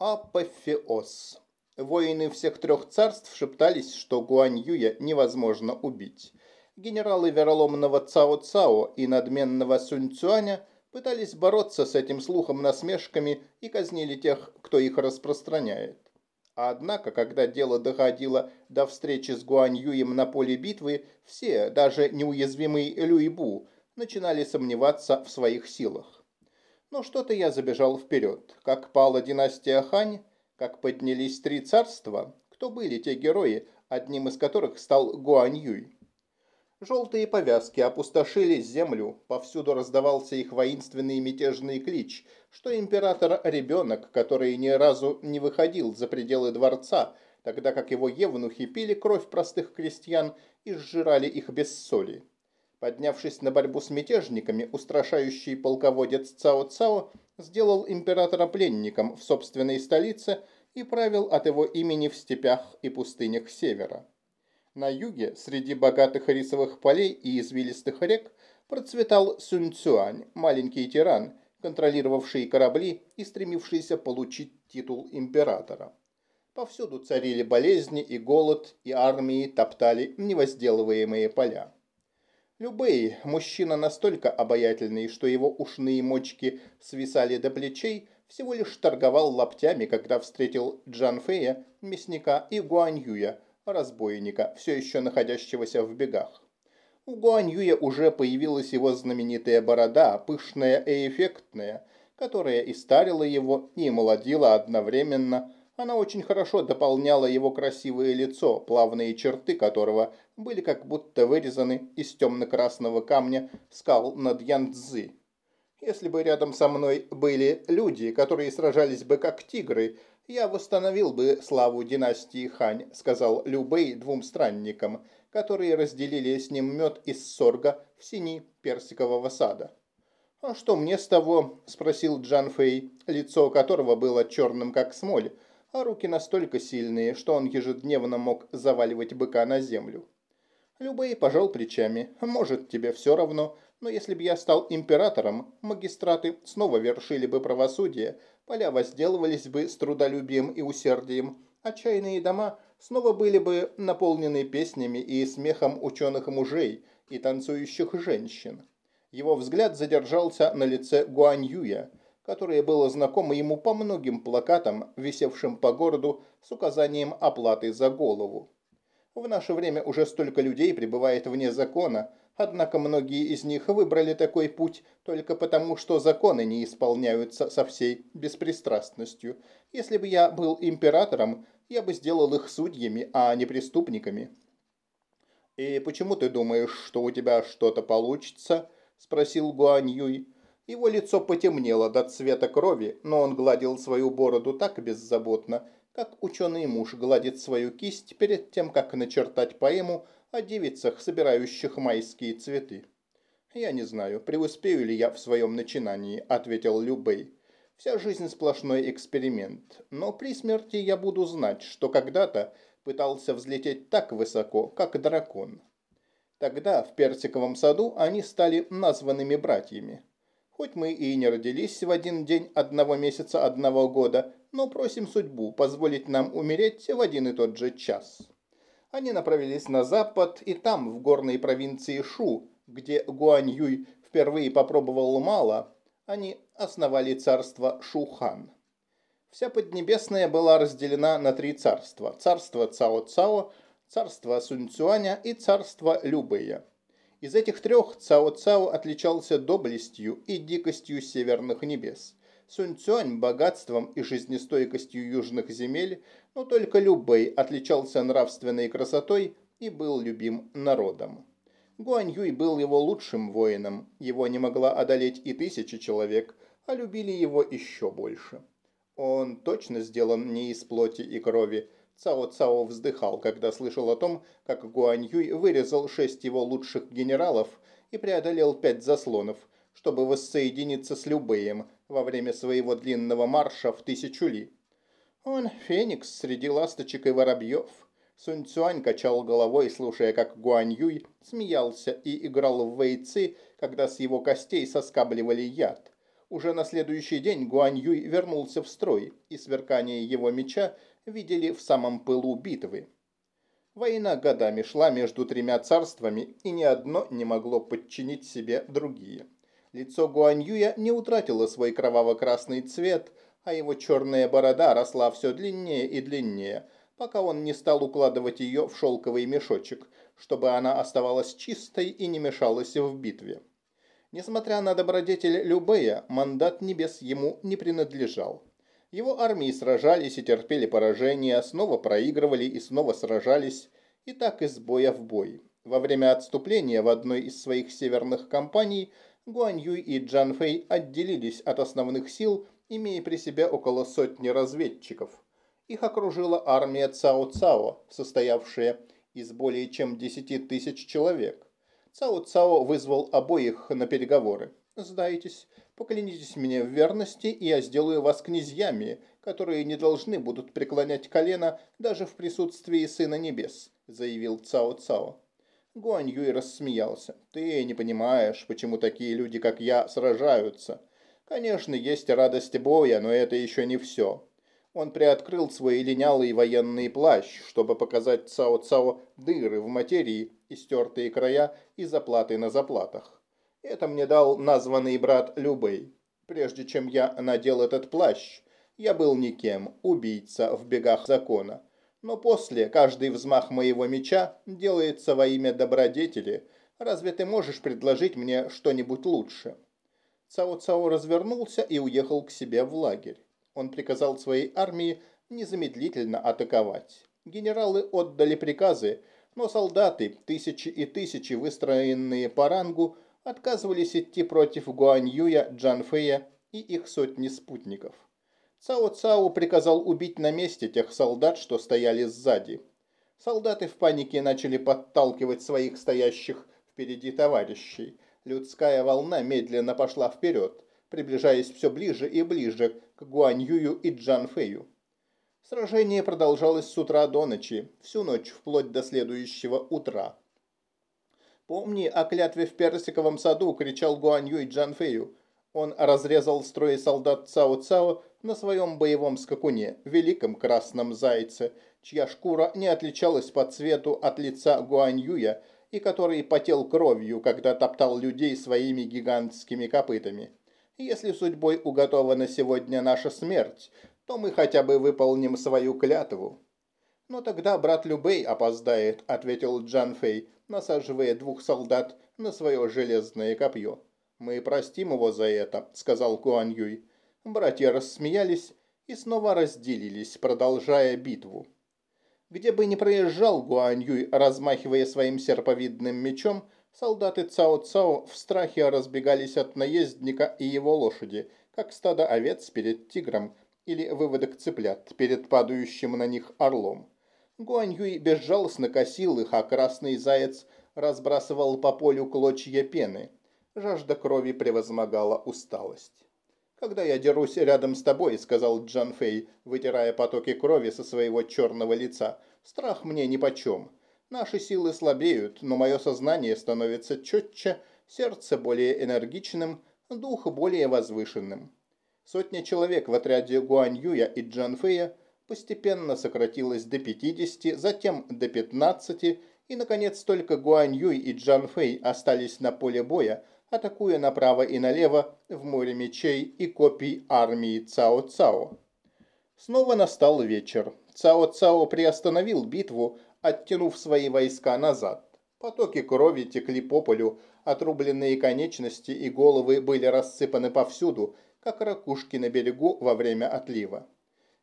Апофеоз. Воины всех трех царств шептались, что Гуань Юя невозможно убить. Генералы вероломного Цао Цао и надменного Сунь Цюаня пытались бороться с этим слухом насмешками и казнили тех, кто их распространяет. Однако, когда дело доходило до встречи с Гуань Юем на поле битвы, все, даже неуязвимый Люйбу, начинали сомневаться в своих силах. Но что-то я забежал вперед. Как пала династия Хань, как поднялись три царства, кто были те герои, одним из которых стал Гуань Юй. Желтые повязки опустошили землю, повсюду раздавался их воинственный мятежный клич, что император – ребенок, который ни разу не выходил за пределы дворца, тогда как его евнухи пили кровь простых крестьян и сжирали их без соли. Поднявшись на борьбу с мятежниками, устрашающий полководец Цао Цао сделал императора пленником в собственной столице и правил от его имени в степях и пустынях севера. На юге, среди богатых рисовых полей и извилистых рек, процветал Сунь Цюань, маленький тиран, контролировавший корабли и стремившийся получить титул императора. Повсюду царили болезни и голод, и армии топтали невозделываемые поля. Любэй, мужчина настолько обаятельный, что его ушные мочки свисали до плечей, всего лишь торговал лаптями, когда встретил Джан Фэя, мясника, и Гуань Юя, разбойника, все еще находящегося в бегах. У Гуань Юя уже появилась его знаменитая борода, пышная и эффектная, которая и старила его, и молодила одновременно, она очень хорошо дополняла его красивое лицо, плавные черты которого были как будто вырезаны из темно-красного камня скал над Янцзы. Если бы рядом со мной были люди, которые сражались бы как тигры, я восстановил бы славу династии Хань, сказал Любэй двум странникам, которые разделили с ним мед из сорга в сини персикового сада. «А что мне с того?» – спросил Джан Фэй, лицо которого было черным как смоль, а руки настолько сильные, что он ежедневно мог заваливать быка на землю. Любэй пожал плечами. Может, тебе все равно, но если бы я стал императором, магистраты снова вершили бы правосудие, поля возделывались бы с трудолюбием и усердием, а чайные дома снова были бы наполнены песнями и смехом ученых мужей и танцующих женщин. Его взгляд задержался на лице Гуань Юя, которое было знакомо ему по многим плакатам, висевшим по городу с указанием оплаты за голову. В наше время уже столько людей пребывает вне закона, однако многие из них выбрали такой путь только потому, что законы не исполняются со всей беспристрастностью. Если бы я был императором, я бы сделал их судьями, а не преступниками. «И почему ты думаешь, что у тебя что-то получится?» – спросил Гуань Юй. Его лицо потемнело до цвета крови, но он гладил свою бороду так беззаботно, как ученый муж гладит свою кисть перед тем, как начертать поэму о девицах, собирающих майские цветы. «Я не знаю, преуспею ли я в своем начинании», – ответил Любей. «Вся жизнь сплошной эксперимент, но при смерти я буду знать, что когда-то пытался взлететь так высоко, как дракон». Тогда в Персиковом саду они стали названными братьями. Хоть мы и не родились в один день одного месяца одного года, но просим судьбу позволить нам умереть в один и тот же час. Они направились на запад, и там, в горной провинции Шу, где Гуань Юй впервые попробовал мало, они основали царство Шухан. Вся Поднебесная была разделена на три царства. Царство Цао-Цао, царство Сунь-Цюаня и царство Любэя. Из этих трех Цао Цао отличался доблестью и дикостью северных небес. Сунь Цюань – богатством и жизнестойкостью южных земель, но только Любэй отличался нравственной красотой и был любим народом. Гуань Юй был его лучшим воином, его не могла одолеть и тысячи человек, а любили его еще больше. Он точно сделан не из плоти и крови, Цао Цао вздыхал, когда слышал о том, как Гуань Юй вырезал шесть его лучших генералов и преодолел пять заслонов, чтобы воссоединиться с Любеем во время своего длинного марша в тысячу ли. Он феникс среди ласточек и воробьев. Сунь Цюань качал головой, слушая, как Гуань Юй смеялся и играл в вейцы, когда с его костей соскабливали яд. Уже на следующий день Гуань Юй вернулся в строй, и сверкание его меча видели в самом пылу битвы. Война годами шла между тремя царствами, и ни одно не могло подчинить себе другие. Лицо Гуань Юя не утратило свой кроваво-красный цвет, а его черная борода росла все длиннее и длиннее, пока он не стал укладывать ее в шелковый мешочек, чтобы она оставалась чистой и не мешалась в битве. Несмотря на добродетель Любея, мандат небес ему не принадлежал. Его армии сражались и терпели поражения, снова проигрывали и снова сражались, и так из боя в бой. Во время отступления в одной из своих северных кампаний Гуань Юй и Джан Фэй отделились от основных сил, имея при себе около сотни разведчиков. Их окружила армия Цао Цао, состоявшая из более чем 10 тысяч человек. Цао Цао вызвал обоих на переговоры. «Сдайтесь, Поклянитесь мне в верности, и я сделаю вас князьями, которые не должны будут преклонять колено даже в присутствии Сына Небес», – заявил Цао Цао. Гуань Юй рассмеялся. «Ты не понимаешь, почему такие люди, как я, сражаются. Конечно, есть радость боя, но это еще не все». Он приоткрыл свой линялый военный плащ, чтобы показать Цао Цао дыры в материи и стертые края и заплаты на заплатах. Это мне дал названный брат Любэй. Прежде чем я надел этот плащ, я был никем, убийца в бегах закона. Но после каждый взмах моего меча делается во имя добродетели. Разве ты можешь предложить мне что-нибудь лучше?» Цао-Цао развернулся и уехал к себе в лагерь. Он приказал своей армии незамедлительно атаковать. Генералы отдали приказы, но солдаты, тысячи и тысячи, выстроенные по рангу, отказывались идти против Гуаньюя, Джанфея и их сотни спутников. Цао Цао приказал убить на месте тех солдат, что стояли сзади. Солдаты в панике начали подталкивать своих стоящих впереди товарищей. Людская волна медленно пошла вперед, приближаясь все ближе и ближе к Гуаньюю и Джанфею. Сражение продолжалось с утра до ночи, всю ночь вплоть до следующего утра. «Помни о клятве в персиковом саду!» – кричал Гуань Юй Джан Фэю. Он разрезал строй солдат Цао Цао на своем боевом скакуне, великом красном зайце, чья шкура не отличалась по цвету от лица Гуань Юя и который потел кровью, когда топтал людей своими гигантскими копытами. Если судьбой уготована сегодня наша смерть, то мы хотя бы выполним свою клятву. «Но тогда брат Любей опоздает», – ответил Джан Фэй, насаживая двух солдат на свое железное копье. «Мы простим его за это», – сказал Куан Юй. Братья рассмеялись и снова разделились, продолжая битву. Где бы ни проезжал Гуань Юй, размахивая своим серповидным мечом, солдаты Цао Цао в страхе разбегались от наездника и его лошади, как стадо овец перед тигром или выводок цыплят перед падающим на них орлом. Гуань безжалостно косил их, а красный заяц разбрасывал по полю клочья пены. Жажда крови превозмогала усталость. «Когда я дерусь рядом с тобой», — сказал Джан Фэй, вытирая потоки крови со своего черного лица, — «страх мне нипочем. Наши силы слабеют, но мое сознание становится четче, сердце более энергичным, дух более возвышенным». Сотня человек в отряде Гуань Юя и Джан Фэя — постепенно сократилось до 50, затем до 15, и, наконец, только Гуань Юй и Джан Фэй остались на поле боя, атакуя направо и налево в море мечей и копий армии Цао Цао. Снова настал вечер. Цао Цао приостановил битву, оттянув свои войска назад. Потоки крови текли по полю, отрубленные конечности и головы были рассыпаны повсюду, как ракушки на берегу во время отлива.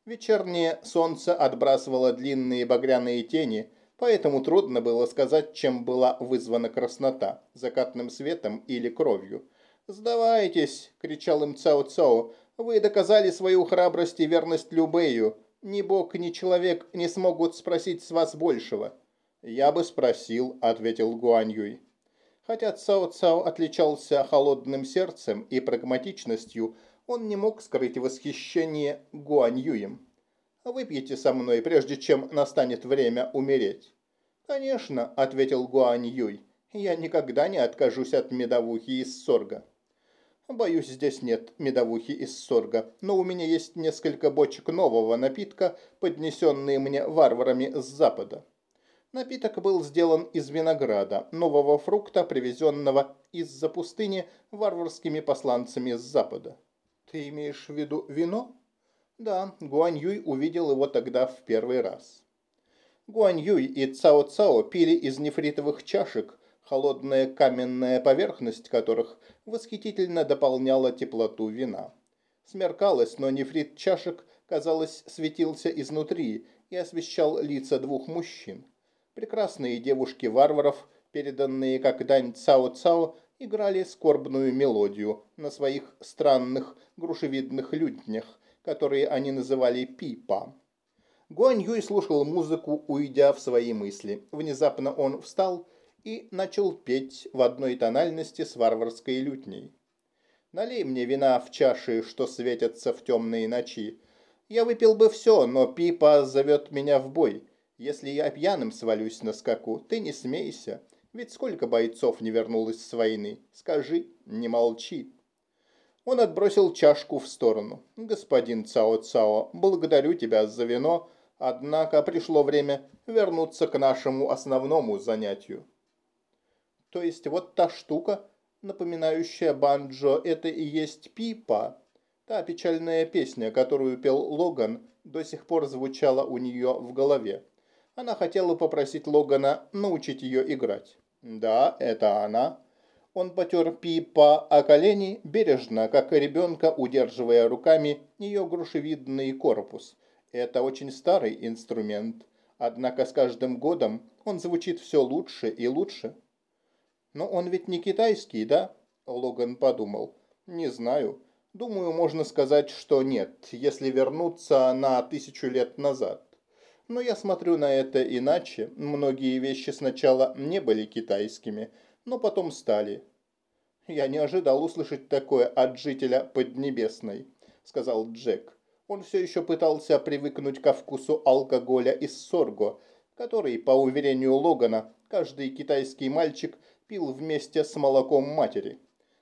Вечернее солнце отбрасывало длинные багряные тени, поэтому трудно было сказать, чем была вызвана краснота – закатным светом или кровью. «Сдавайтесь!» – кричал им Цао Цао. «Вы доказали свою храбрость и верность Любею. Ни бог, ни человек не смогут спросить с вас большего». «Я бы спросил», – ответил Гуань Юй. Хотя Цао Цао отличался холодным сердцем и прагматичностью, он не мог скрыть восхищение Гуань Юем. «Выпьете со мной, прежде чем настанет время умереть». «Конечно», – ответил Гуань Юй. «Я никогда не откажусь от медовухи из сорга». Боюсь, здесь нет медовухи из сорга, но у меня есть несколько бочек нового напитка, поднесенные мне варварами с запада. Напиток был сделан из винограда, нового фрукта, привезенного из-за пустыни варварскими посланцами с запада. Ты имеешь в виду вино? Да, Гуань Юй увидел его тогда в первый раз. Гуань Юй и Цао Цао пили из нефритовых чашек, холодная каменная поверхность которых восхитительно дополняла теплоту вина. Смеркалось, но нефрит чашек, казалось, светился изнутри и освещал лица двух мужчин. Прекрасные девушки варваров, переданные как дань Цао-Цао, играли скорбную мелодию на своих странных грушевидных лютнях, которые они называли пипа. Гуань Юй слушал музыку, уйдя в свои мысли. Внезапно он встал и начал петь в одной тональности с варварской лютней. «Налей мне вина в чаши, что светятся в темные ночи. Я выпил бы все, но Пипа зовет меня в бой. Если я пьяным свалюсь на скаку, ты не смейся. Ведь сколько бойцов не вернулось с войны? Скажи, не молчи». Он отбросил чашку в сторону. «Господин Цао-Цао, благодарю тебя за вино, однако пришло время вернуться к нашему основному занятию». То есть вот та штука, напоминающая банджо, это и есть пипа. Та печальная песня, которую пел Логан, до сих пор звучала у нее в голове. Она хотела попросить Логана научить ее играть. Да, это она. Он потер пипа о колени, бережно, как ребенка, удерживая руками ее грушевидный корпус. Это очень старый инструмент. Однако с каждым годом он звучит все лучше и лучше. «Но он ведь не китайский, да?» Логан подумал. «Не знаю. Думаю, можно сказать, что нет, если вернуться на тысячу лет назад. Но я смотрю на это иначе. Многие вещи сначала не были китайскими, но потом стали». «Я не ожидал услышать такое от жителя Поднебесной», — сказал Джек. Он все еще пытался привыкнуть ко вкусу алкоголя из сорго, который, по уверению Логана, каждый китайский мальчик – пил вместе с молоком матери.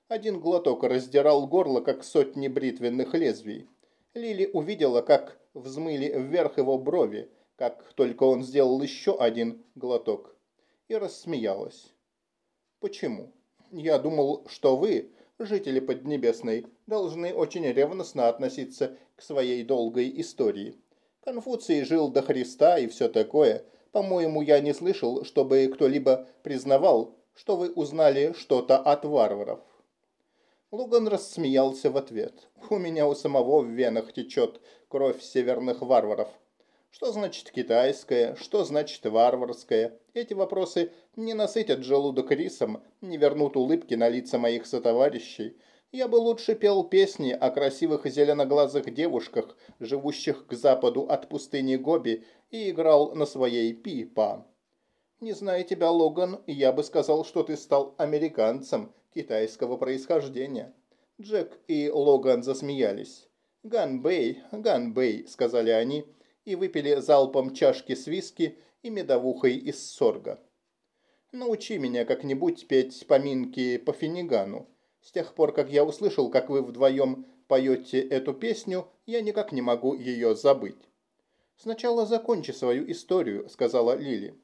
Один глоток раздирал горло, как сотни бритвенных лезвий. Лили увидела, как взмыли вверх его брови, как только он сделал еще один глоток, и рассмеялась. «Почему? Я думал, что вы, жители Поднебесной, должны очень ревностно относиться к своей долгой истории. Конфуций жил до Христа и все такое. По-моему, я не слышал, чтобы кто-либо признавал, что вы узнали что-то от варваров». Луган рассмеялся в ответ. «У меня у самого в венах течет кровь северных варваров. Что значит китайская, что значит варварская? Эти вопросы не насытят желудок рисом, не вернут улыбки на лица моих сотоварищей. Я бы лучше пел песни о красивых зеленоглазых девушках, живущих к западу от пустыни Гоби, и играл на своей пипа. Не зная тебя, Логан, я бы сказал, что ты стал американцем китайского происхождения. Джек и Логан засмеялись. «Ганбэй, Ганбэй», — сказали они, и выпили залпом чашки с виски и медовухой из сорга. «Научи меня как-нибудь петь поминки по финигану. С тех пор, как я услышал, как вы вдвоем поете эту песню, я никак не могу ее забыть». «Сначала закончи свою историю», — сказала Лили.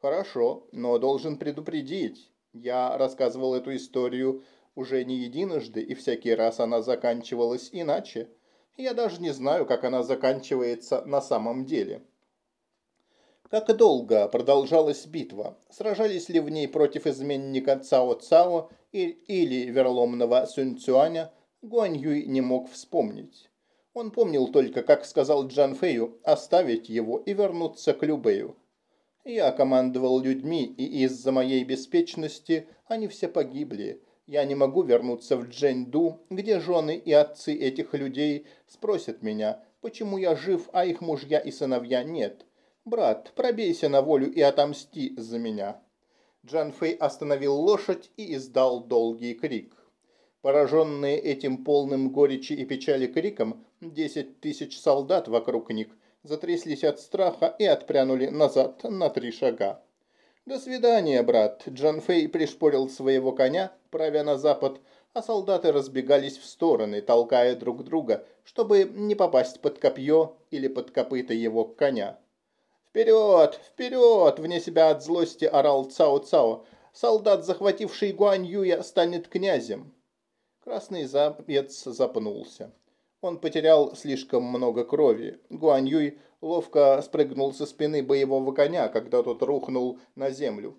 Хорошо, но должен предупредить. Я рассказывал эту историю уже не единожды, и всякий раз она заканчивалась иначе. Я даже не знаю, как она заканчивается на самом деле. Как долго продолжалась битва? Сражались ли в ней против изменника Цао Цао или верломного Сунь Цюаня? Гуань Юй не мог вспомнить. Он помнил только, как сказал Джан Фэю оставить его и вернуться к Любэю. Я командовал людьми, и из-за моей беспечности они все погибли. Я не могу вернуться в Джэньду, где жены и отцы этих людей спросят меня, почему я жив, а их мужья и сыновья нет. Брат, пробейся на волю и отомсти за меня». Джан Фэй остановил лошадь и издал долгий крик. Пораженные этим полным горечи и печали криком, десять тысяч солдат вокруг них затряслись от страха и отпрянули назад на три шага. «До свидания, брат!» Джан Фэй пришпорил своего коня, правя на запад, а солдаты разбегались в стороны, толкая друг друга, чтобы не попасть под копье или под копыта его коня. «Вперед! Вперед!» – вне себя от злости орал Цао-Цао. «Солдат, захвативший Гуань Юя, станет князем!» Красный заяц запнулся. Он потерял слишком много крови. Гуань Юй ловко спрыгнул со спины боевого коня, когда тот рухнул на землю.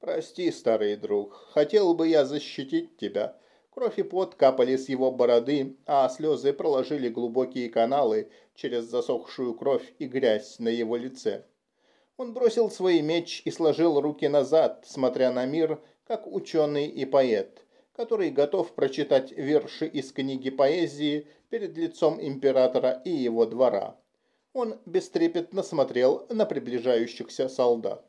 «Прости, старый друг, хотел бы я защитить тебя». Кровь и пот капали с его бороды, а слезы проложили глубокие каналы через засохшую кровь и грязь на его лице. Он бросил свой меч и сложил руки назад, смотря на мир, как ученый и поэт, который готов прочитать верши из книги поэзии перед лицом императора и его двора. Он бестрепетно смотрел на приближающихся солдат.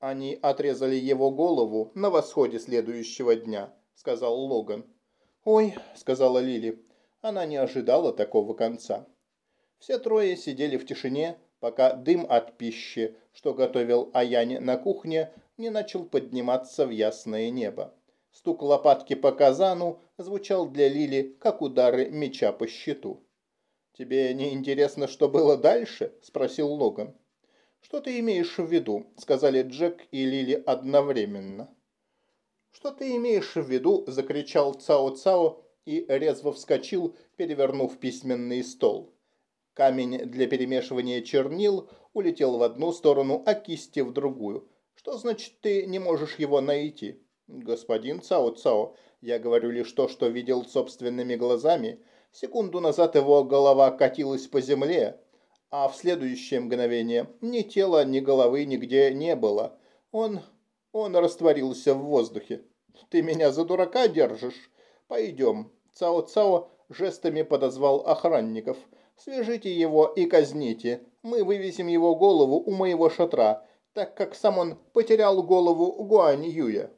«Они отрезали его голову на восходе следующего дня», — сказал Логан. «Ой», — сказала Лили, — она не ожидала такого конца. Все трое сидели в тишине, пока дым от пищи, что готовил Аяне на кухне, не начал подниматься в ясное небо. Стук лопатки по казану звучал для Лили, как удары меча по щиту. «Тебе не интересно, что было дальше?» – спросил Логан. «Что ты имеешь в виду?» – сказали Джек и Лили одновременно. «Что ты имеешь в виду?» – закричал Цао-Цао и резво вскочил, перевернув письменный стол. Камень для перемешивания чернил улетел в одну сторону, а кисти в другую. «Что значит, ты не можешь его найти?» «Господин Цао-Цао, я говорю лишь то, что видел собственными глазами. Секунду назад его голова катилась по земле, а в следующее мгновение ни тела, ни головы нигде не было. Он... он растворился в воздухе. Ты меня за дурака держишь? Пойдем. Цао-Цао жестами подозвал охранников. Свяжите его и казните. Мы вывесим его голову у моего шатра, так как сам он потерял голову Гуань Юя.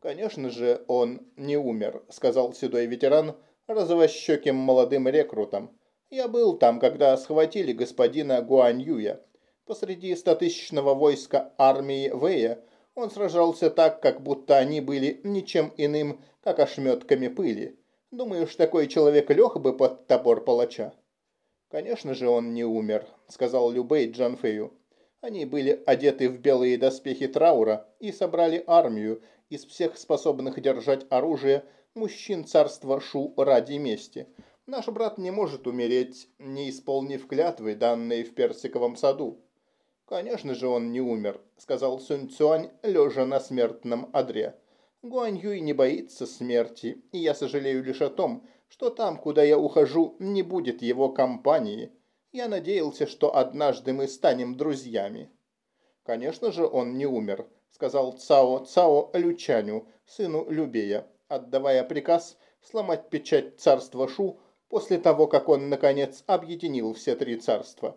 Конечно же, он не умер, сказал седой ветеран розовощеким молодым рекрутом. Я был там, когда схватили господина Гуаньюя. Посреди стотысячного войска армии Вэя он сражался так, как будто они были ничем иным, как ошметками пыли. Думаешь, такой человек лег бы под топор палача? Конечно же, он не умер, сказал Любей Джанфею. Они были одеты в белые доспехи траура и собрали армию из всех способных держать оружие мужчин царства Шу ради мести – Наш брат не может умереть, не исполнив клятвы, данные в персиковом саду. Конечно же, он не умер, сказал Сунь Цюань, лежа на смертном одре. Гуань Юй не боится смерти, и я сожалею лишь о том, что там, куда я ухожу, не будет его компании. Я надеялся, что однажды мы станем друзьями. Конечно же, он не умер, сказал Цао Цао Лючаню, сыну Любея, отдавая приказ сломать печать царства Шу после того, как он, наконец, объединил все три царства.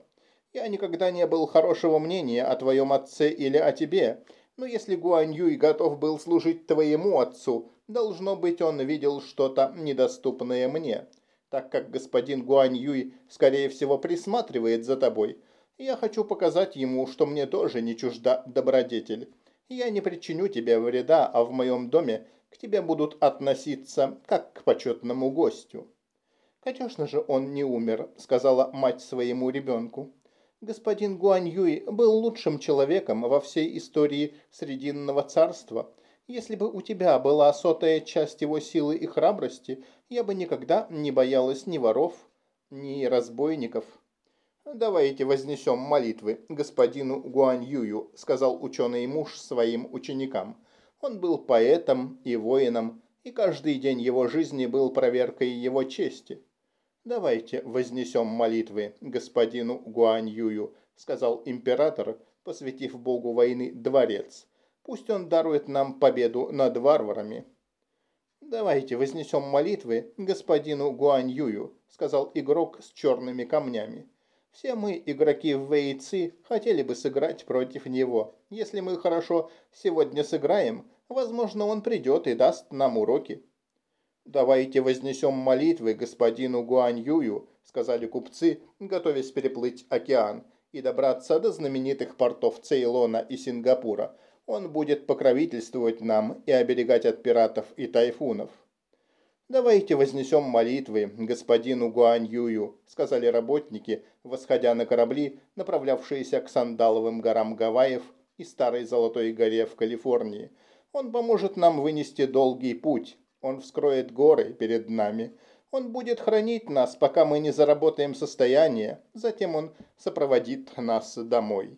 Я никогда не был хорошего мнения о твоем отце или о тебе, но если Гуань Юй готов был служить твоему отцу, должно быть, он видел что-то недоступное мне. Так как господин Гуань Юй, скорее всего, присматривает за тобой, я хочу показать ему, что мне тоже не чужда добродетель. Я не причиню тебе вреда, а в моем доме к тебе будут относиться как к почетному гостю. «Конечно же, он не умер», — сказала мать своему ребенку. «Господин Гуань Юй был лучшим человеком во всей истории Срединного царства. Если бы у тебя была сотая часть его силы и храбрости, я бы никогда не боялась ни воров, ни разбойников». «Давайте вознесем молитвы господину Гуань Юю», — сказал ученый муж своим ученикам. Он был поэтом и воином, и каждый день его жизни был проверкой его чести. «Давайте вознесем молитвы господину Гуань Юю», сказал император, посвятив богу войны дворец. «Пусть он дарует нам победу над варварами». «Давайте вознесем молитвы господину Гуань Юю», сказал игрок с черными камнями. «Все мы, игроки в Вейци, хотели бы сыграть против него. Если мы хорошо сегодня сыграем, возможно, он придет и даст нам уроки». «Давайте вознесем молитвы господину Гуаньюю», сказали купцы, готовясь переплыть океан и добраться до знаменитых портов Цейлона и Сингапура. Он будет покровительствовать нам и оберегать от пиратов и тайфунов. «Давайте вознесем молитвы господину Гуаньюю», — сказали работники, восходя на корабли, направлявшиеся к Сандаловым горам Гавайев и Старой Золотой горе в Калифорнии. «Он поможет нам вынести долгий путь. Он вскроет горы перед нами. Он будет хранить нас, пока мы не заработаем состояние. Затем он сопроводит нас домой».